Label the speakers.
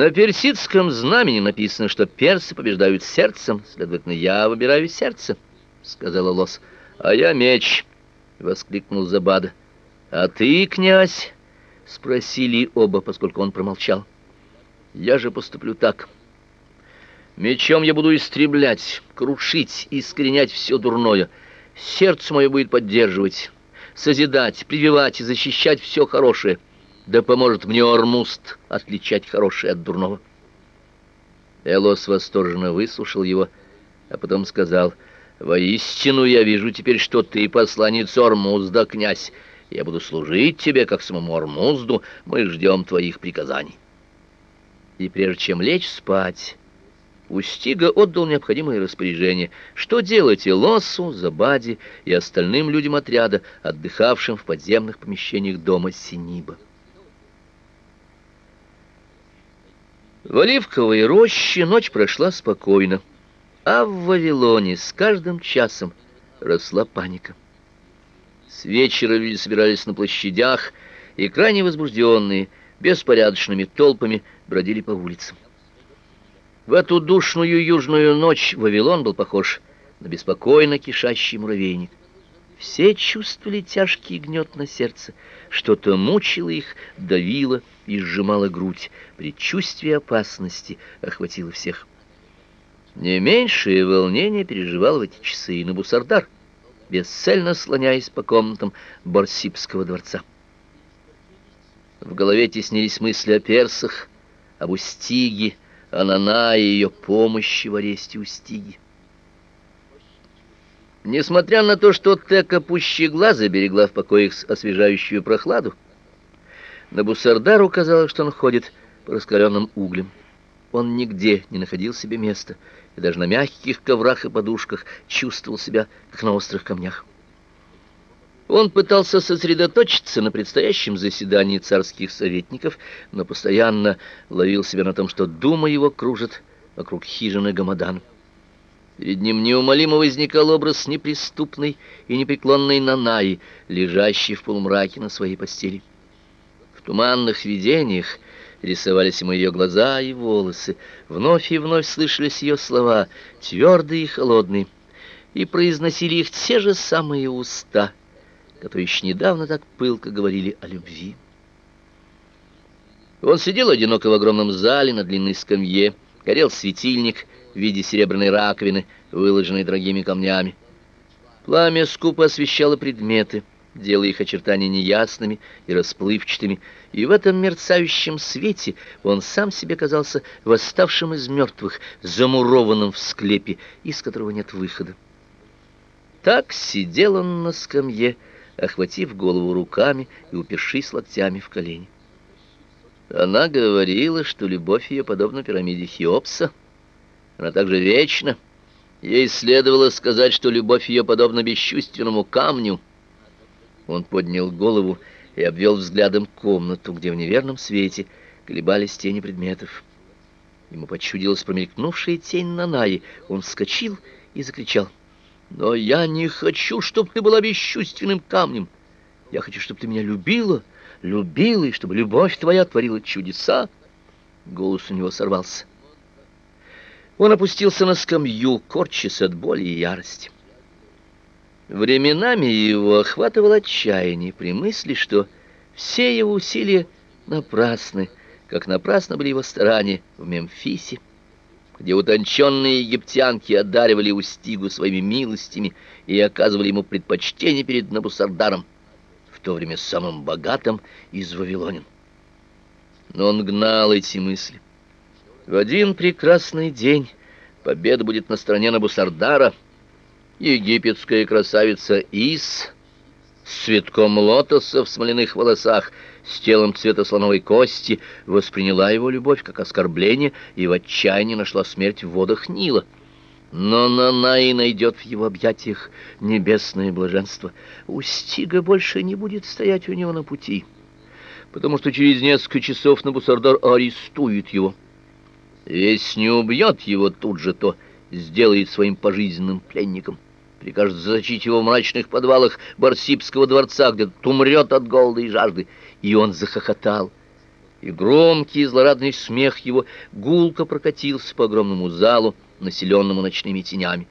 Speaker 1: На персидском знамени написано, что персы побеждают сердцем, следовательно, я выбираю сердце, сказала Лос. А я меч, воскликнул Забада. А ты, князь? спросили оба, поскольку он промолчал. Я же поступлю так. Мечом я буду истреблять, крушить, искоренять все дурное. Сердце мое будет поддерживать, созидать, прививать и защищать все хорошее. Да поможет мне Ормуст отличать хорошее от дурного. Элос восторженно выслушал его, а потом сказал: "Воистину я вижу теперь, что ты посланец Ормузда, князь. Я буду служить тебе как самому Ормузду. Мы ждем твоих приказаний". И прежде чем лечь спать, Устига отдал необходимые распоряжения, что делать и Лосу, Забаде и остальным людям отряда, отдыхавшим в подземных помещениях дома Синиба. В Оливковой роще ночь прошла спокойно, а в Вавилоне с каждым часом росла паника. С вечера люди собирались на площадях и крайне возбужденные, беспорядочными толпами бродили по улицам. В эту душную южную ночь Вавилон был похож на беспокойно кишащий муравейник. Все чувствовали тяжкий гнет на сердце, что-то мучило их, давило и сжимало грудь. Предчувствие опасности охватило всех. Не меньшее волнение переживал в эти часы и Набусардар, бесцельно слоняясь по комнатам Барсибского дворца. В голове теснились мысли о персах, об Устиге, Анана и ее помощи в аресте Устиги. Несмотря на то, что Тека пуще глаза берегла в покоях освежающую прохладу, Набусардару казалось, что он ходит по раскаленным углям. Он нигде не находил себе места, и даже на мягких коврах и подушках чувствовал себя, как на острых камнях. Он пытался сосредоточиться на предстоящем заседании царских советников, но постоянно ловил себя на том, что дума его кружит вокруг хижины Гамадан. Перед ним неумолимо возникал образ неприступной и непреклонной Нанаи, лежащей в полумраке на своей постели. В туманных видениях рисовались ему ее глаза и волосы, вновь и вновь слышались ее слова, твердые и холодные, и произносили их те же самые уста — которые еще недавно так пылко говорили о любви. Он сидел одиноко в огромном зале на длинной скамье, горел светильник в виде серебряной раковины, выложенной дорогими камнями. Пламя скупо освещало предметы, делая их очертания неясными и расплывчатыми, и в этом мерцающем свете он сам себе казался восставшим из мертвых, замурованным в склепе, из которого нет выхода. Так сидел он на скамье, охватив голову руками и упершись локтями в колени. Она говорила, что любовь ее подобна пирамиде Хеопса. Она также вечна. Ей следовало сказать, что любовь ее подобна бесчувственному камню. Он поднял голову и обвел взглядом комнату, где в неверном свете колебались тени предметов. Ему почудилась промелькнувшая тень Нанаи. Он вскочил и закричал — но я не хочу, чтобы ты была бесчувственным камнем. Я хочу, чтобы ты меня любила, любила, и чтобы любовь твоя творила чудеса. Голос у него сорвался. Он опустился на скамью, корчась от боли и ярости. Временами его охватывало отчаяние при мысли, что все его усилия напрасны, как напрасно были его старания в Мемфисе где утонченные египтянки одаривали Устигу своими милостями и оказывали ему предпочтение перед Набусардаром, в то время самым богатым из вавилонян. Но он гнал эти мысли. В один прекрасный день победа будет на стороне Набусардара. Египетская красавица Ис с цветком лотоса в смоляных волосах — с телом цвета слоновой кости, восприняла его любовь как оскорбление и в отчаянии нашла смерть в водах Нила. Но Нанай найдет в его объятиях небесное блаженство. Устига больше не будет стоять у него на пути, потому что через несколько часов Набусардар арестует его. Если не убьет его тут же, то сделает своим пожизненным пленником прикажет зачить его в мрачных подвалах Барсибского дворца, где тот умрет от голода и жажды. И он захохотал. и громкий злорадный смех его гулко прокатился по огромному залу, населенному ночными тенями.